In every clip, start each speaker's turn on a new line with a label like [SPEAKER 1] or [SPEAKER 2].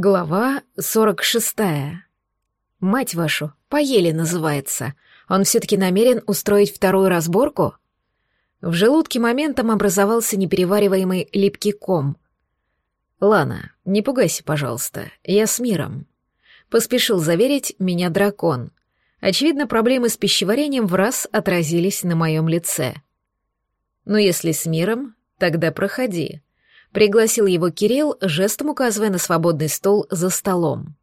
[SPEAKER 1] Глава сорок шестая. Мать вашу, поели называется. Он все-таки намерен устроить вторую разборку? В желудке моментом образовался неперевариваемый липкий ком. «Лана, не пугайся, пожалуйста, я с миром». Поспешил заверить меня дракон. Очевидно, проблемы с пищеварением в раз отразились на моем лице. «Ну, если с миром, тогда проходи», Пригласил его Кирилл, жестом указывая на свободный стол за столом.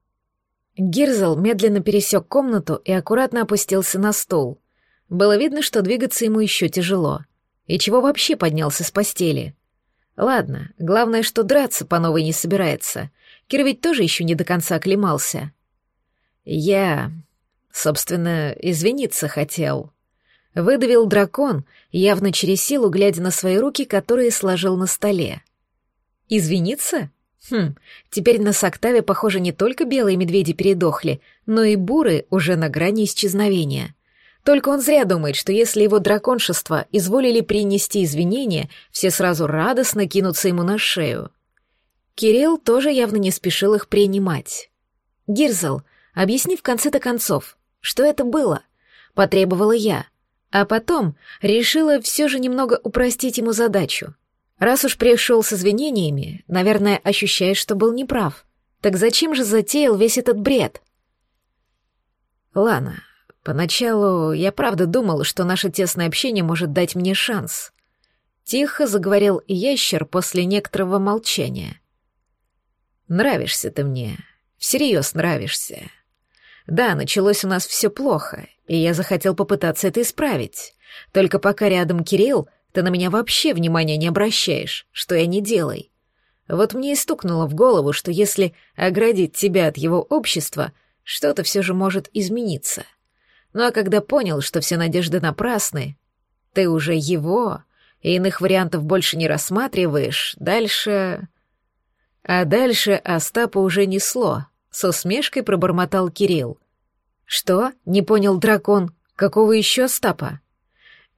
[SPEAKER 1] Гирзел медленно пересек комнату и аккуратно опустился на стол. Было видно, что двигаться ему еще тяжело. И чего вообще поднялся с постели? Ладно, главное, что драться по новой не собирается. Кир ведь тоже еще не до конца оклемался. Я, собственно, извиниться хотел. Выдавил дракон, явно через силу, глядя на свои руки, которые сложил на столе. Извиниться? Хм, теперь на Соктаве, похоже, не только белые медведи передохли, но и буры уже на грани исчезновения. Только он зря думает, что если его драконшество изволили принести извинения, все сразу радостно кинутся ему на шею. Кирилл тоже явно не спешил их принимать. «Гирзл, объясни в конце-то концов, что это было?» — потребовала я, а потом решила все же немного упростить ему задачу — Раз уж пришел с извинениями, наверное, ощущаешь, что был неправ. Так зачем же затеял весь этот бред? Лана, поначалу я правда думал, что наше тесное общение может дать мне шанс. Тихо заговорил ящер после некоторого молчания. Нравишься ты мне, всерьез нравишься. Да, началось у нас все плохо, и я захотел попытаться это исправить. Только пока рядом Кирилл, ты на меня вообще внимания не обращаешь, что я не делай. Вот мне и стукнуло в голову, что если оградить тебя от его общества, что-то все же может измениться. Ну а когда понял, что все надежды напрасны, ты уже его, и иных вариантов больше не рассматриваешь, дальше... А дальше Остапа уже несло, с усмешкой пробормотал Кирилл. «Что?» — не понял дракон. «Какого еще Остапа?»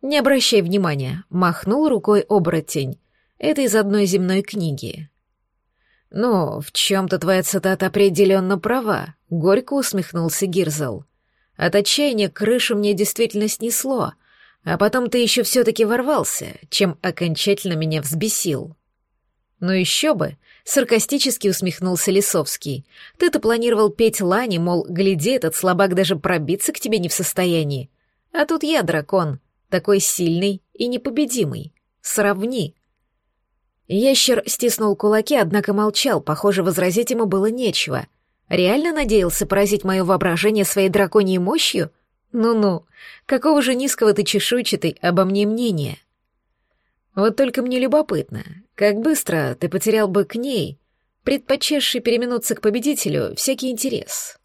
[SPEAKER 1] «Не обращай внимания», — махнул рукой оборотень. «Это из одной земной книги». «Ну, в чем-то твоя цитата определенно права», — горько усмехнулся Гирзл. «От отчаяния крышу мне действительно снесло, а потом ты еще все-таки ворвался, чем окончательно меня взбесил». «Ну еще бы», — саркастически усмехнулся Лисовский. «Ты-то планировал петь Лани, мол, гляди, этот слабак даже пробиться к тебе не в состоянии. А тут я дракон, такой сильный и непобедимый. Сравни. Ящер стиснул кулаки, однако молчал, похоже, возразить ему было нечего. Реально надеялся поразить мое воображение своей драконьей мощью? Ну-ну, какого же низкого ты чешуйчатый обо мне мнения? Вот только мне любопытно, как быстро ты потерял бы к ней, предпочевший переминуться к победителю, всякий интерес.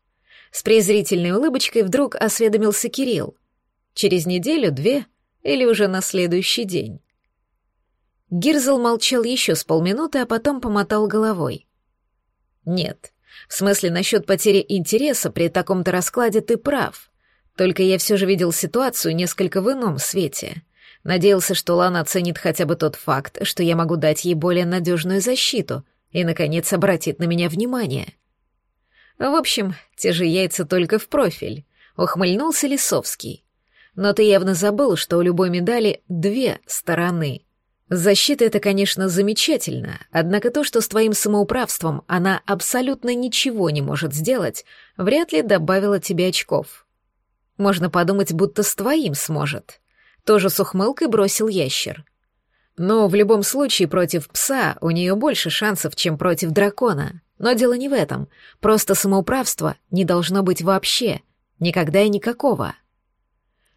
[SPEAKER 1] С презрительной улыбочкой вдруг осведомился Кирилл. Через неделю-две или уже на следующий день? Гирзл молчал еще с полминуты, а потом помотал головой. «Нет, в смысле насчет потери интереса при таком-то раскладе ты прав. Только я все же видел ситуацию несколько в ином свете. Надеялся, что Лана оценит хотя бы тот факт, что я могу дать ей более надежную защиту и, наконец, обратит на меня внимание. В общем, те же яйца только в профиль», — ухмыльнулся Лисовский. Но ты явно забыл, что у любой медали две стороны. Защита — это, конечно, замечательно, однако то, что с твоим самоуправством она абсолютно ничего не может сделать, вряд ли добавило тебе очков. Можно подумать, будто с твоим сможет. Тоже с ухмылкой бросил ящер. Но в любом случае против пса у нее больше шансов, чем против дракона. Но дело не в этом. Просто самоуправства не должно быть вообще. Никогда и никакого.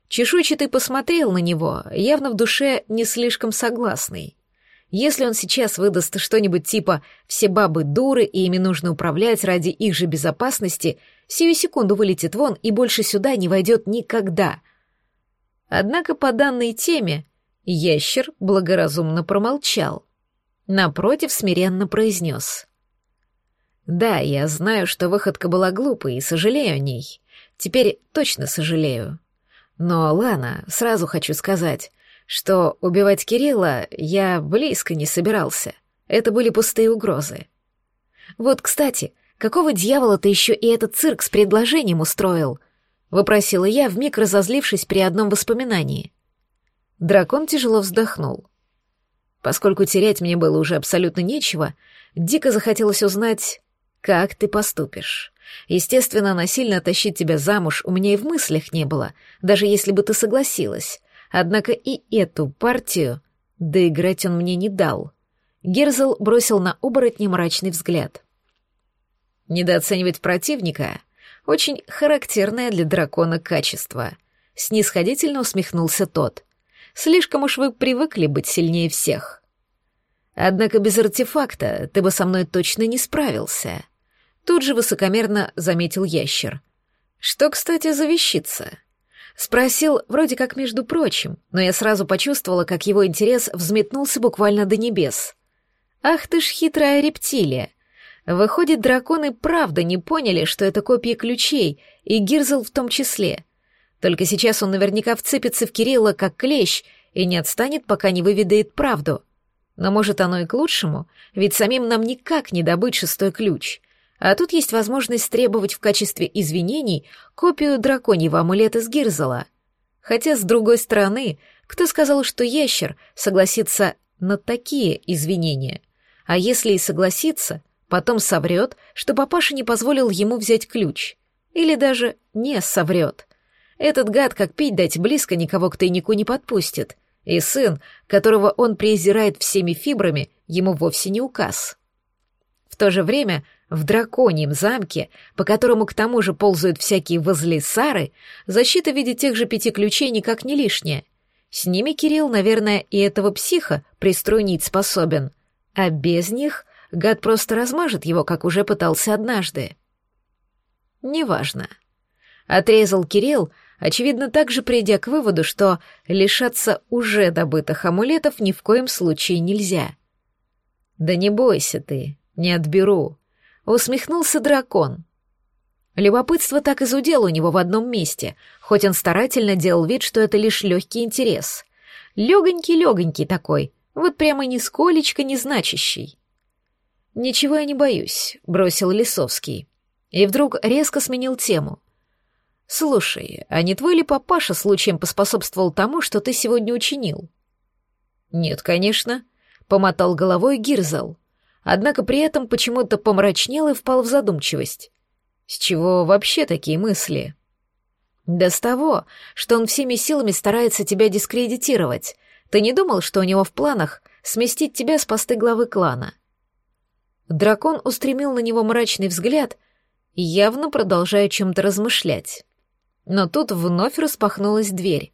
[SPEAKER 1] Чешуйчатый посмотрел на него, явно в душе не слишком согласный. Если он сейчас выдаст что-нибудь типа «все бабы дуры, и ими нужно управлять ради их же безопасности», сию секунду вылетит вон и больше сюда не войдет никогда. Однако по данной теме ящер благоразумно промолчал. Напротив, смиренно произнес. «Да, я знаю, что выходка была глупой и сожалею о ней. Теперь точно сожалею. Но, Лана, сразу хочу сказать, что убивать Кирилла я близко не собирался. Это были пустые угрозы. Вот, кстати, какого дьявола ты еще и этот цирк с предложением устроил?» — выпросила я, вмиг разозлившись при одном воспоминании. Дракон тяжело вздохнул. Поскольку терять мне было уже абсолютно нечего, дико захотелось узнать, как ты поступишь. Естественно, насильно тащить тебя замуж у меня и в мыслях не было, даже если бы ты согласилась. Однако и эту партию доиграть он мне не дал. Герзел бросил на оборотни мрачный взгляд. Недооценивать противника — очень характерное для дракона качество. Снисходительно усмехнулся тот. Слишком уж вы привыкли быть сильнее всех. Однако без артефакта ты бы со мной точно не справился. Тут же высокомерно заметил ящер. Что, кстати, за вещица? Спросил вроде как между прочим, но я сразу почувствовала, как его интерес взметнулся буквально до небес. Ах ты ж хитрая рептилия. Выходит, драконы правда не поняли, что это копии ключей, и Гирзл в том числе. Только сейчас он наверняка вцепится в Кирилла как клещ и не отстанет, пока не выведает правду. Но может оно и к лучшему, ведь самим нам никак не добыть шестой ключ. А тут есть возможность требовать в качестве извинений копию драконьего амулета с Гирзела. Хотя, с другой стороны, кто сказал, что ящер согласится на такие извинения? А если и согласится, потом соврет, что папаша не позволил ему взять ключ. Или даже не соврет. Этот гад, как пить дать, близко никого к тайнику не подпустит. И сын, которого он презирает всеми фибрами, ему вовсе не указ. В то же время в драконьем замке, по которому к тому же ползают всякие возлесары, защита в виде тех же пяти ключей никак не лишняя. С ними Кирилл, наверное, и этого психа приструнить способен. А без них гад просто размажет его, как уже пытался однажды. Неважно. Отрезал Кирилл, очевидно, также придя к выводу, что лишаться уже добытых амулетов ни в коем случае нельзя. «Да не бойся ты, не отберу», — усмехнулся дракон. Любопытство так изудело у него в одном месте, хоть он старательно делал вид, что это лишь легкий интерес. Легонький-легонький такой, вот прямо нисколечко не значащий. «Ничего я не боюсь», — бросил Лисовский. И вдруг резко сменил тему. «Слушай, а не твой ли папаша случаем поспособствовал тому, что ты сегодня учинил?» «Нет, конечно», — помотал головой Гирзал. Однако при этом почему-то помрачнел и впал в задумчивость. С чего вообще такие мысли? Да с того, что он всеми силами старается тебя дискредитировать. Ты не думал, что у него в планах сместить тебя с посты главы клана?» Дракон устремил на него мрачный взгляд, явно продолжая чем-то размышлять. Но тут вновь распахнулась дверь.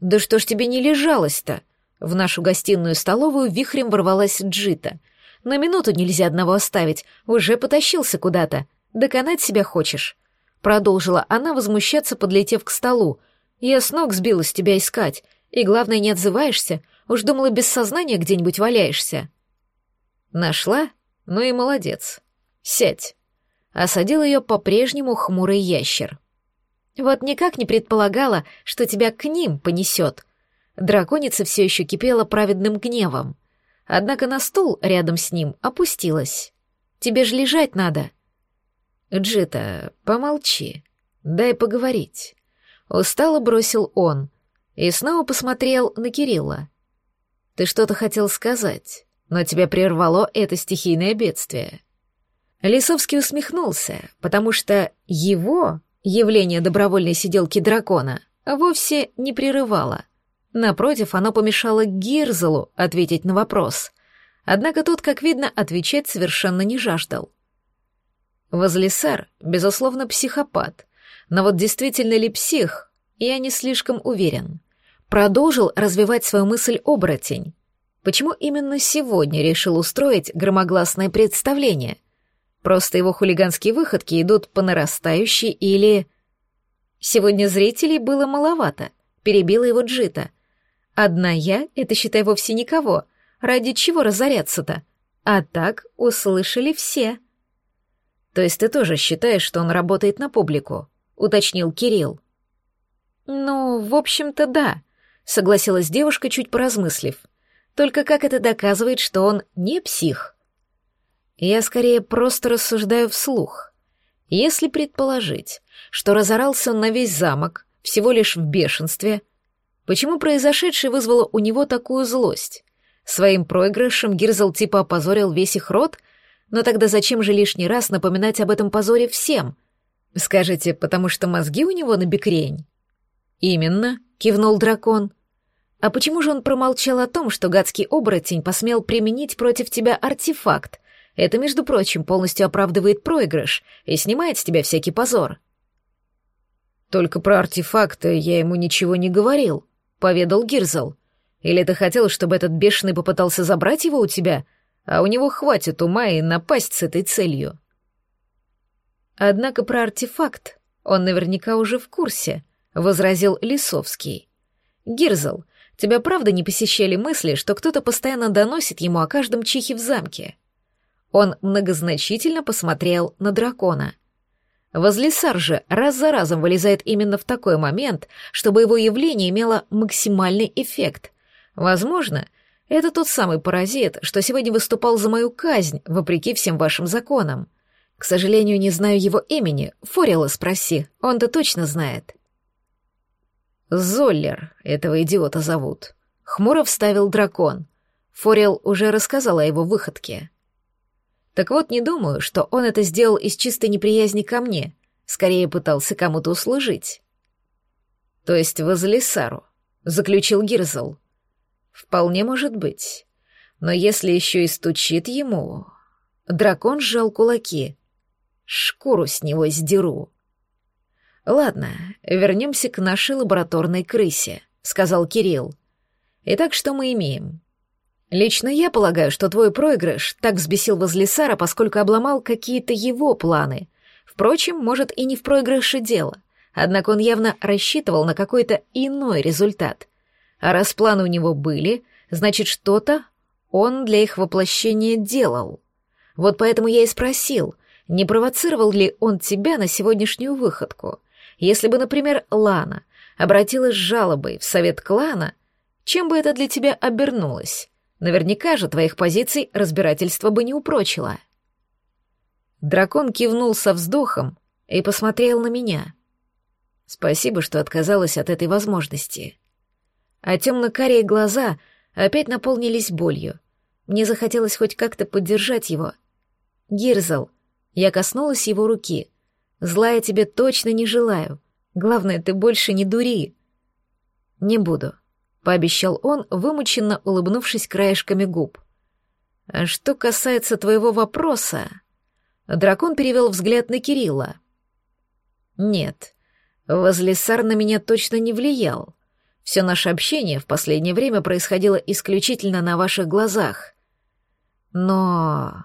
[SPEAKER 1] «Да что ж тебе не лежалось-то?» В нашу гостиную столовую вихрем ворвалась Джита. «На минуту нельзя одного оставить, уже потащился куда-то. Доконать себя хочешь?» Продолжила она возмущаться, подлетев к столу. «Я с ног сбилась тебя искать, и, главное, не отзываешься. Уж думала, без сознания где-нибудь валяешься». «Нашла? Ну и молодец. Сядь». Осадил ее по-прежнему хмурый ящер. Вот никак не предполагала, что тебя к ним понесет. Драконица все еще кипела праведным гневом. Однако на стул рядом с ним опустилась. Тебе же лежать надо. Джита, помолчи. Дай поговорить. Устало бросил он и снова посмотрел на Кирилла. Ты что-то хотел сказать, но тебя прервало это стихийное бедствие. Лисовский усмехнулся, потому что его Явление добровольной сиделки дракона вовсе не прерывало. Напротив, оно помешало Гирзелу ответить на вопрос. Однако тот, как видно, отвечать совершенно не жаждал. Возлесар, безусловно, психопат. Но вот действительно ли псих, я не слишком уверен. Продолжил развивать свою мысль оборотень. Почему именно сегодня решил устроить громогласное представление — Просто его хулиганские выходки идут по нарастающей или... Сегодня зрителей было маловато, перебила его Джита. Одна я — это, считай, вовсе никого. Ради чего разоряться-то? А так услышали все. То есть ты тоже считаешь, что он работает на публику? Уточнил Кирилл. Ну, в общем-то, да, согласилась девушка, чуть поразмыслив. Только как это доказывает, что он не псих? Я скорее просто рассуждаю вслух. Если предположить, что разорался он на весь замок, всего лишь в бешенстве, почему произошедшее вызвало у него такую злость? Своим проигрышем Гирзл типа опозорил весь их род, но тогда зачем же лишний раз напоминать об этом позоре всем? Скажете, потому что мозги у него на бекрень? Именно, кивнул дракон. А почему же он промолчал о том, что гадский оборотень посмел применить против тебя артефакт? Это, между прочим, полностью оправдывает проигрыш и снимает с тебя всякий позор. Только про артефакты я ему ничего не говорил, поведал Гирзл. Или ты хотел, чтобы этот бешеный попытался забрать его у тебя, а у него хватит ума и напасть с этой целью? Однако про артефакт он наверняка уже в курсе, возразил Лисовский. Гирзл, тебя правда не посещали мысли, что кто-то постоянно доносит ему о каждом чихе в замке? Он многозначительно посмотрел на дракона. Возлесар же раз за разом вылезает именно в такой момент, чтобы его явление имело максимальный эффект. Возможно, это тот самый паразит, что сегодня выступал за мою казнь, вопреки всем вашим законам. К сожалению, не знаю его имени. Форела спроси, он-то точно знает. Золлер, этого идиота зовут. Хмуро вставил дракон. Форел уже рассказал о его выходке. Так вот, не думаю, что он это сделал из чистой неприязни ко мне, скорее пытался кому-то услужить. То есть Вазалисару, заключил Гирзл. Вполне может быть. Но если еще и стучит ему... Дракон сжал кулаки. Шкуру с него сдеру. Ладно, вернемся к нашей лабораторной крысе, сказал Кирилл. Итак, что мы имеем? Лично я полагаю, что твой проигрыш так взбесил возле Сара, поскольку обломал какие-то его планы. Впрочем, может и не в проигрыше дело. Однако он явно рассчитывал на какой-то иной результат. А раз планы у него были, значит, что-то он для их воплощения делал. Вот поэтому я и спросил, не провоцировал ли он тебя на сегодняшнюю выходку. Если бы, например, Лана обратилась с жалобой в совет клана, чем бы это для тебя обернулось? Наверняка же твоих позиций разбирательство бы не упрочило. Дракон кивнул со вздохом и посмотрел на меня. Спасибо, что отказалась от этой возможности. А темно-карие глаза опять наполнились болью. Мне захотелось хоть как-то поддержать его. Гирзл, я коснулась его руки. Зла я тебе точно не желаю. Главное, ты больше не дури. Не буду пообещал он, вымученно улыбнувшись краешками губ. А что касается твоего вопроса, дракон перевел взгляд на Кирилла. Нет, Возлесар на меня точно не влиял. Все наше общение в последнее время происходило исключительно на ваших глазах. Но...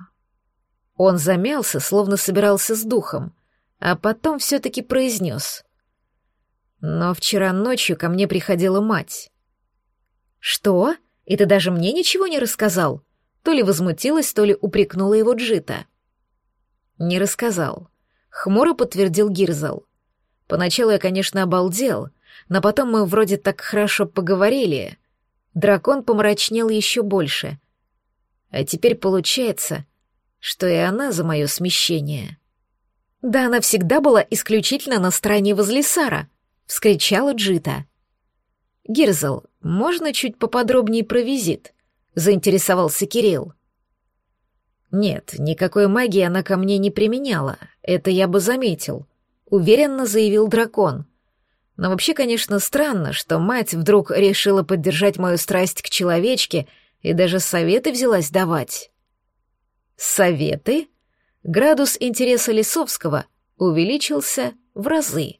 [SPEAKER 1] Он замялся, словно собирался с духом, а потом все-таки произнес. Но вчера ночью ко мне приходила мать. «Что? И ты даже мне ничего не рассказал?» То ли возмутилась, то ли упрекнула его Джита. «Не рассказал», — хмуро подтвердил Гирзал. «Поначалу я, конечно, обалдел, но потом мы вроде так хорошо поговорили. Дракон помрачнел еще больше. А теперь получается, что и она за мое смещение». «Да она всегда была исключительно на стороне возле Сара», — вскричала Джита. «Гирзл, можно чуть поподробнее про визит?» — заинтересовался Кирилл. «Нет, никакой магии она ко мне не применяла, это я бы заметил», — уверенно заявил дракон. «Но вообще, конечно, странно, что мать вдруг решила поддержать мою страсть к человечке и даже советы взялась давать». «Советы?» Градус интереса Лисовского увеличился в разы.